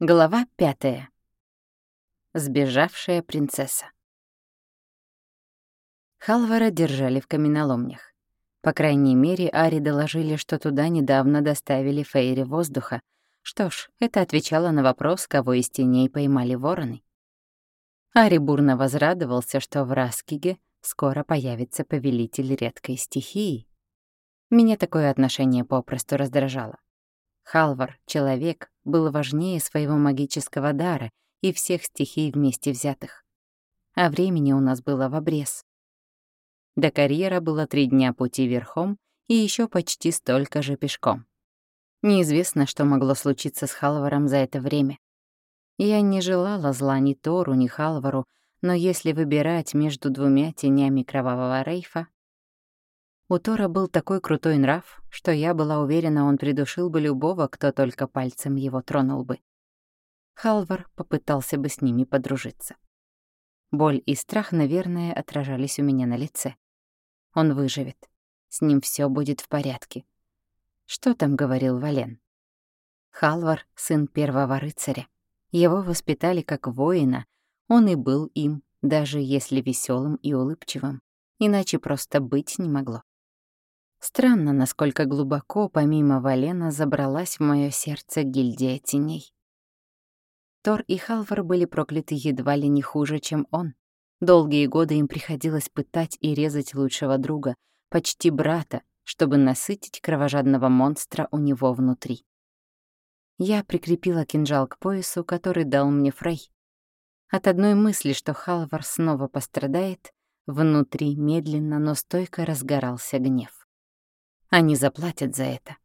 Глава пятая. Сбежавшая принцесса. Халвара держали в каменоломнях. По крайней мере, Ари доложили, что туда недавно доставили Фейри воздуха. Что ж, это отвечало на вопрос, кого из теней поймали вороны. Ари бурно возрадовался, что в Раскиге скоро появится повелитель редкой стихии. Меня такое отношение попросту раздражало. Халвар, человек, был важнее своего магического дара и всех стихий вместе взятых. А времени у нас было в обрез. До карьера было три дня пути верхом и еще почти столько же пешком. Неизвестно, что могло случиться с Халваром за это время. Я не желала зла ни Тору, ни Халвару, но если выбирать между двумя тенями кровавого рейфа, у Тора был такой крутой нрав, что я была уверена, он придушил бы любого, кто только пальцем его тронул бы. Халвар попытался бы с ними подружиться. Боль и страх, наверное, отражались у меня на лице. Он выживет. С ним все будет в порядке. Что там говорил Вален? Халвар — сын первого рыцаря. Его воспитали как воина, он и был им, даже если веселым и улыбчивым. Иначе просто быть не могло. Странно, насколько глубоко, помимо Валена, забралась в мое сердце гильдия теней. Тор и Халвар были прокляты едва ли не хуже, чем он. Долгие годы им приходилось пытать и резать лучшего друга, почти брата, чтобы насытить кровожадного монстра у него внутри. Я прикрепила кинжал к поясу, который дал мне Фрей. От одной мысли, что Халвар снова пострадает, внутри медленно, но стойко разгорался гнев. Они заплатят за это.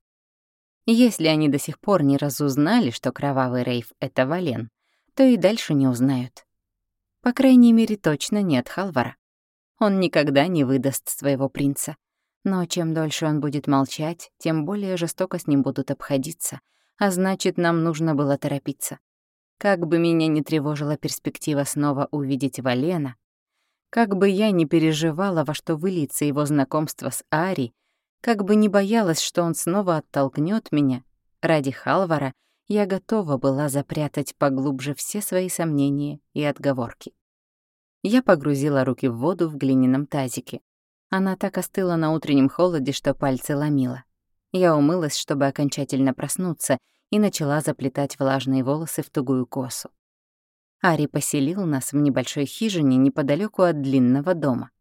Если они до сих пор не разузнали, что кровавый рейв — это Вален, то и дальше не узнают. По крайней мере, точно не от Халвара. Он никогда не выдаст своего принца. Но чем дольше он будет молчать, тем более жестоко с ним будут обходиться, а значит, нам нужно было торопиться. Как бы меня не тревожила перспектива снова увидеть Валена, как бы я не переживала, во что выльется его знакомство с Ари, как бы не боялась, что он снова оттолкнет меня, ради Халвара я готова была запрятать поглубже все свои сомнения и отговорки. Я погрузила руки в воду в глиняном тазике. Она так остыла на утреннем холоде, что пальцы ломила. Я умылась, чтобы окончательно проснуться, и начала заплетать влажные волосы в тугую косу. Ари поселил нас в небольшой хижине неподалеку от длинного дома.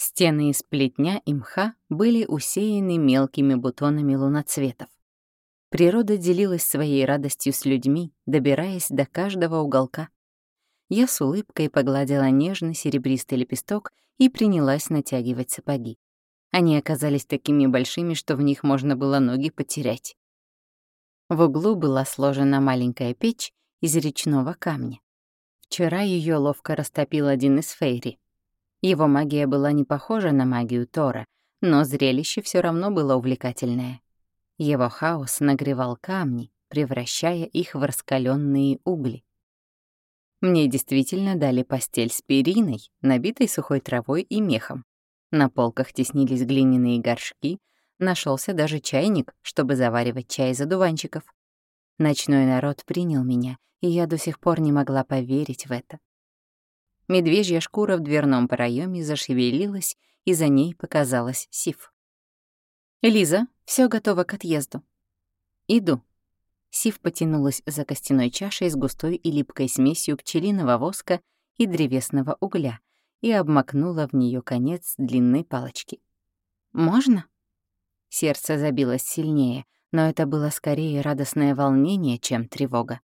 Стены из плетня и мха были усеяны мелкими бутонами луноцветов. Природа делилась своей радостью с людьми, добираясь до каждого уголка. Я с улыбкой погладила нежный серебристый лепесток и принялась натягивать сапоги. Они оказались такими большими, что в них можно было ноги потерять. В углу была сложена маленькая печь из речного камня. Вчера ее ловко растопил один из фейри. Его магия была не похожа на магию Тора, но зрелище все равно было увлекательное. Его хаос нагревал камни, превращая их в раскаленные угли. Мне действительно дали постель с периной, набитой сухой травой и мехом. На полках теснились глиняные горшки, нашелся даже чайник, чтобы заваривать чай из одуванчиков. Ночной народ принял меня, и я до сих пор не могла поверить в это. Медвежья шкура в дверном проеме зашевелилась, и за ней показалась Сив. «Элиза, все готово к отъезду». «Иду». Сив потянулась за костяной чашей с густой и липкой смесью пчелиного воска и древесного угля и обмакнула в нее конец длинной палочки. «Можно?» Сердце забилось сильнее, но это было скорее радостное волнение, чем тревога.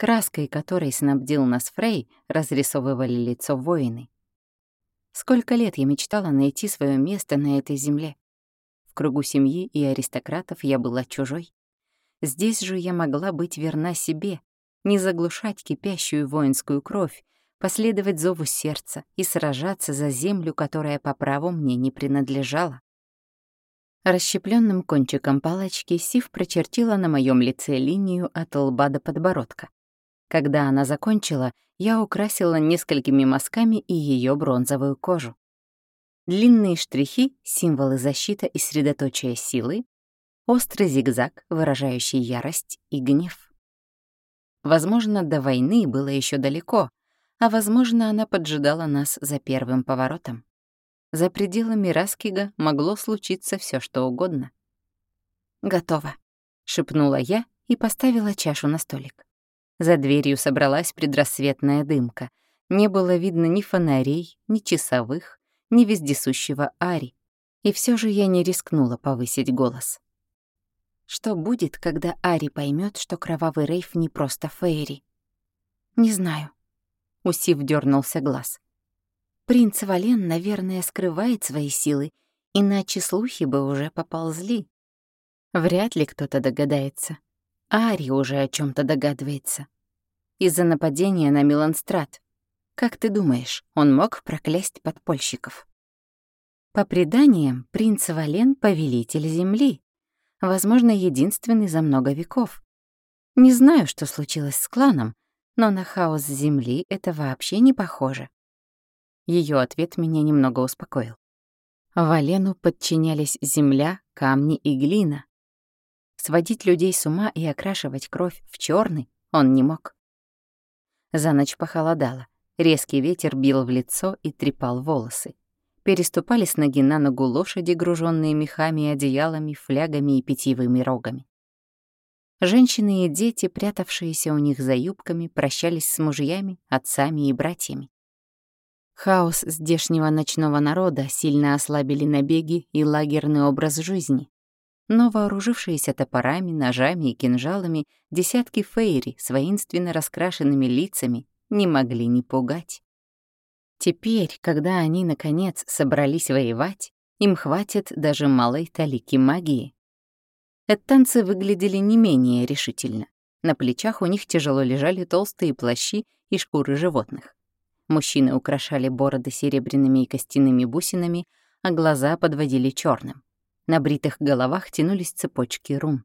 Краской, которой снабдил нас Фрей, разрисовывали лицо воины. Сколько лет я мечтала найти свое место на этой земле. В кругу семьи и аристократов я была чужой. Здесь же я могла быть верна себе, не заглушать кипящую воинскую кровь, последовать зову сердца и сражаться за землю, которая по праву мне не принадлежала. Расщепленным кончиком палочки Сив прочертила на моем лице линию от лба до подбородка. Когда она закончила, я украсила несколькими мазками и ее бронзовую кожу. Длинные штрихи — символы защиты и средоточия силы, острый зигзаг, выражающий ярость и гнев. Возможно, до войны было еще далеко, а возможно, она поджидала нас за первым поворотом. За пределами Раскига могло случиться все, что угодно. «Готово», — шепнула я и поставила чашу на столик. За дверью собралась предрассветная дымка. Не было видно ни фонарей, ни часовых, ни вездесущего Ари. И все же я не рискнула повысить голос. Что будет, когда Ари поймет, что кровавый рейф не просто Фейри? Не знаю. Усив дернулся глаз. Принц Вален, наверное, скрывает свои силы, иначе слухи бы уже поползли. Вряд ли кто-то догадается. Ари уже о чем то догадывается. Из-за нападения на Миланстрат. Как ты думаешь, он мог проклясть подпольщиков? По преданиям, принц Вален — повелитель земли, возможно, единственный за много веков. Не знаю, что случилось с кланом, но на хаос Земли это вообще не похоже. Ее ответ меня немного успокоил. Валену подчинялись земля, камни и глина. Сводить людей с ума и окрашивать кровь в черный он не мог. За ночь похолодало, резкий ветер бил в лицо и трепал волосы переступали с ноги на ногу лошади, груженные мехами одеялами, флягами и питьевыми рогами. Женщины и дети, прятавшиеся у них за юбками, прощались с мужьями, отцами и братьями. Хаос здешнего ночного народа сильно ослабили набеги и лагерный образ жизни. Но вооружившиеся топорами, ножами и кинжалами десятки фейри с воинственно раскрашенными лицами не могли не пугать. Теперь, когда они, наконец, собрались воевать, им хватит даже малой талики магии. Эттанцы выглядели не менее решительно. На плечах у них тяжело лежали толстые плащи и шкуры животных. Мужчины украшали бороды серебряными и костяными бусинами, а глаза подводили черным. На бритых головах тянулись цепочки рун.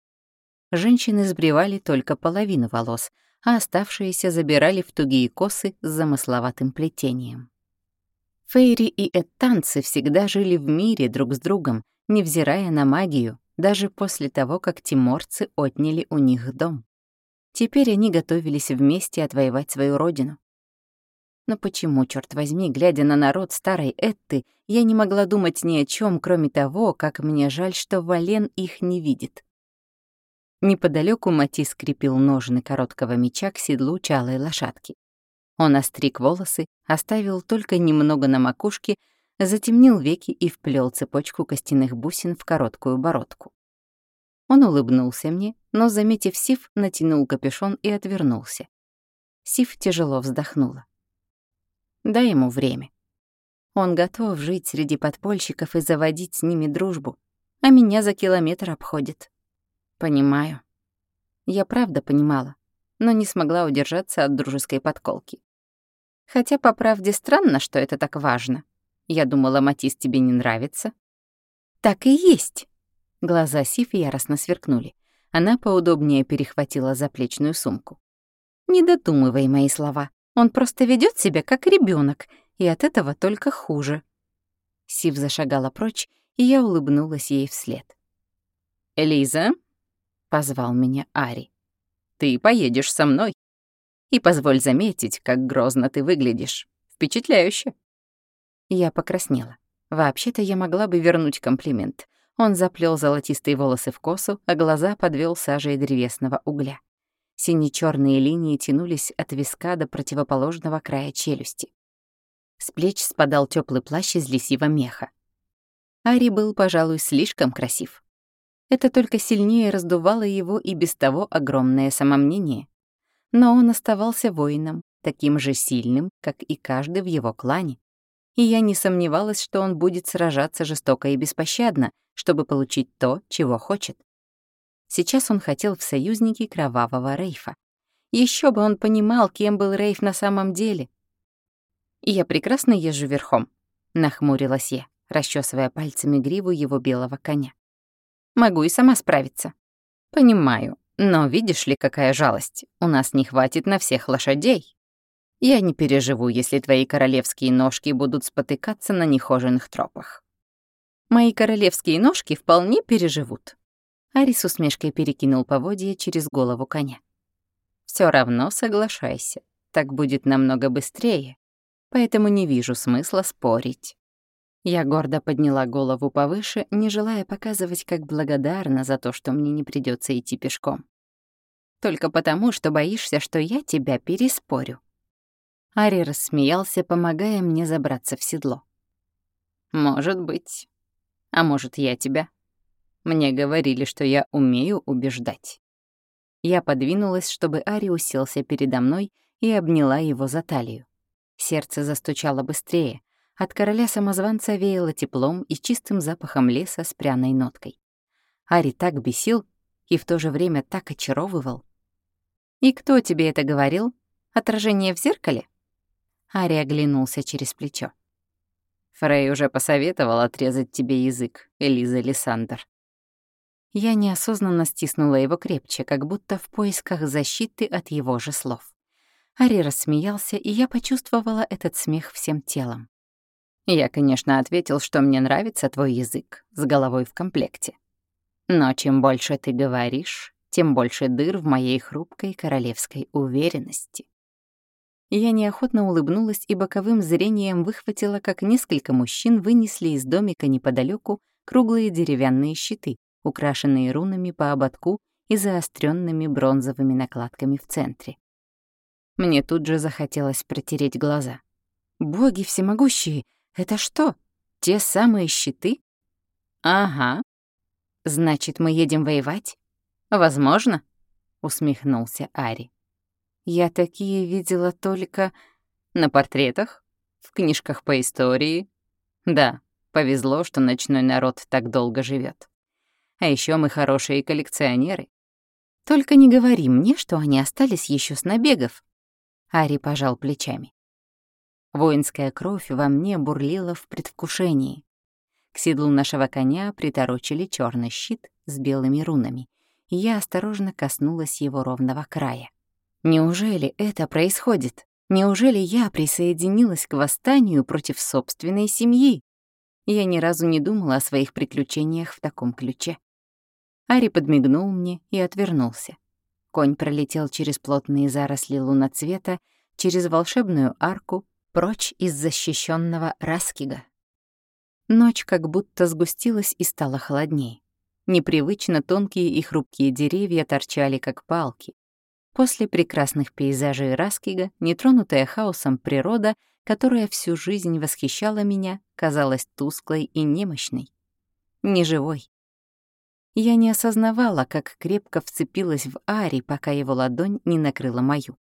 Женщины сбривали только половину волос, а оставшиеся забирали в тугие косы с замысловатым плетением. Фейри и эттанцы всегда жили в мире друг с другом, невзирая на магию, даже после того, как тиморцы отняли у них дом. Теперь они готовились вместе отвоевать свою родину. Но почему, черт возьми, глядя на народ старой Этты, я не могла думать ни о чем, кроме того, как мне жаль, что Вален их не видит? Неподалеку Мати скрепил ножны короткого меча к седлу чалой лошадки. Он остриг волосы, оставил только немного на макушке, затемнил веки и вплел цепочку костяных бусин в короткую бородку. Он улыбнулся мне, но, заметив Сив, натянул капюшон и отвернулся. Сив тяжело вздохнула. Дай ему время. Он готов жить среди подпольщиков и заводить с ними дружбу, а меня за километр обходит. Понимаю. Я правда понимала, но не смогла удержаться от дружеской подколки. Хотя, по правде, странно, что это так важно. Я думала, Матис тебе не нравится. Так и есть. Глаза Сиф яростно сверкнули. Она поудобнее перехватила заплечную сумку. Не додумывай мои слова. Он просто ведет себя как ребенок, и от этого только хуже. Сив зашагала прочь, и я улыбнулась ей вслед. «Элиза?» — позвал меня Ари. «Ты поедешь со мной». И позволь заметить, как грозно ты выглядишь. Впечатляюще. Я покраснела. Вообще-то я могла бы вернуть комплимент. Он заплел золотистые волосы в косу, а глаза подвел сажей древесного угля. Сине-черные линии тянулись от виска до противоположного края челюсти. С плеч спадал теплый плащ из лисьего меха. Ари был, пожалуй, слишком красив. Это только сильнее раздувало его и без того огромное самомнение но он оставался воином, таким же сильным, как и каждый в его клане. И я не сомневалась, что он будет сражаться жестоко и беспощадно, чтобы получить то, чего хочет. Сейчас он хотел в союзники кровавого Рейфа. Еще бы он понимал, кем был Рейф на самом деле. Я прекрасно езжу верхом, нахмурилась я, расчесывая пальцами гриву его белого коня. Могу и сама справиться. Понимаю, но видишь ли, какая жалость, у нас не хватит на всех лошадей. Я не переживу, если твои королевские ножки будут спотыкаться на нехоженных тропах. Мои королевские ножки вполне переживут. Арис усмешкой перекинул поводья через голову коня. Все равно соглашайся, так будет намного быстрее, поэтому не вижу смысла спорить». Я гордо подняла голову повыше, не желая показывать, как благодарна за то, что мне не придется идти пешком. Только потому, что боишься, что я тебя переспорю. Ари рассмеялся, помогая мне забраться в седло. «Может быть. А может, я тебя? Мне говорили, что я умею убеждать». Я подвинулась, чтобы Ари уселся передо мной и обняла его за талию. Сердце застучало быстрее. От короля-самозванца веяло теплом и чистым запахом леса с пряной ноткой. Ари так бесил и в то же время так очаровывал. «И кто тебе это говорил? Отражение в зеркале?» Ари оглянулся через плечо. «Фрей уже посоветовал отрезать тебе язык, Элиза Лиссандр». Я неосознанно стиснула его крепче, как будто в поисках защиты от его же слов. Ари рассмеялся, и я почувствовала этот смех всем телом. Я, конечно, ответил, что мне нравится твой язык, с головой в комплекте. Но чем больше ты говоришь, тем больше дыр в моей хрупкой королевской уверенности. Я неохотно улыбнулась и боковым зрением выхватила, как несколько мужчин вынесли из домика неподалеку круглые деревянные щиты, украшенные рунами по ободку и заостренными бронзовыми накладками в центре. Мне тут же захотелось протереть глаза. «Боги всемогущие, это что, те самые щиты?» «Ага. Значит, мы едем воевать?» «Возможно», — усмехнулся Ари. «Я такие видела только на портретах, в книжках по истории. Да, повезло, что ночной народ так долго живет. А еще мы хорошие коллекционеры. Только не говори мне, что они остались еще с набегов. Ари пожал плечами. Воинская кровь во мне бурлила в предвкушении. К седлу нашего коня приторочили черный щит с белыми рунами, и я осторожно коснулась его ровного края. Неужели это происходит? Неужели я присоединилась к восстанию против собственной семьи? Я ни разу не думала о своих приключениях в таком ключе. Ари подмигнул мне и отвернулся. Конь пролетел через плотные заросли луноцвета, через волшебную арку, прочь из защищенного Раскига. Ночь как будто сгустилась и стала холоднее. Непривычно тонкие и хрупкие деревья торчали как палки. После прекрасных пейзажей Раскига, нетронутая хаосом природа, которая всю жизнь восхищала меня, казалась тусклой и немощной. Неживой. Я не осознавала, как крепко вцепилась в Ари, пока его ладонь не накрыла мою.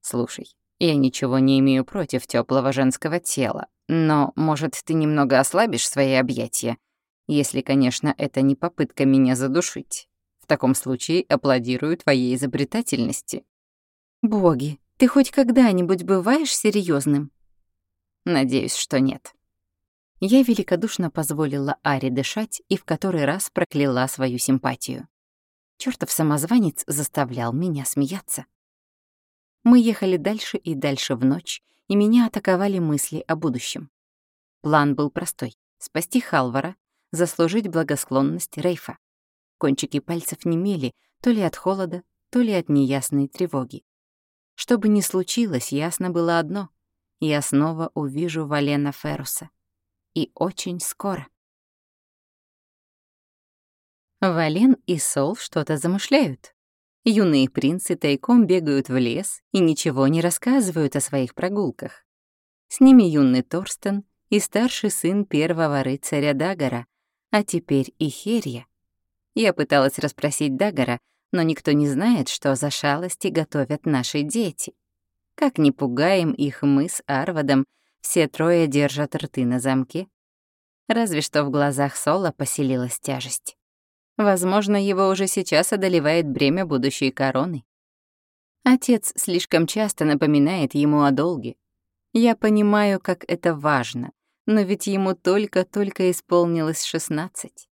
«Слушай, я ничего не имею против теплого женского тела, но, может, ты немного ослабишь свои объятия, если, конечно, это не попытка меня задушить. В таком случае аплодирую твоей изобретательности». «Боги, ты хоть когда-нибудь бываешь серьезным? «Надеюсь, что нет», я великодушно позволила Аре дышать и в который раз прокляла свою симпатию. Чёртов самозванец заставлял меня смеяться. Мы ехали дальше и дальше в ночь, и меня атаковали мысли о будущем. План был простой — спасти Халвара, заслужить благосклонность Рейфа. Кончики пальцев немели то ли от холода, то ли от неясной тревоги. Что бы ни случилось, ясно было одно — я снова увижу Валена Ферруса и очень скоро. Вален и Сол что-то замышляют. Юные принцы тайком бегают в лес и ничего не рассказывают о своих прогулках. С ними юный Торстен и старший сын первого рыцаря Дагора, а теперь и Херья. Я пыталась расспросить Дагора, но никто не знает, что за шалости готовят наши дети. Как не пугаем их мы с Арвадом, все трое держат рты на замке. Разве что в глазах Сола поселилась тяжесть. Возможно, его уже сейчас одолевает бремя будущей короны. Отец слишком часто напоминает ему о долге. Я понимаю, как это важно, но ведь ему только-только исполнилось шестнадцать.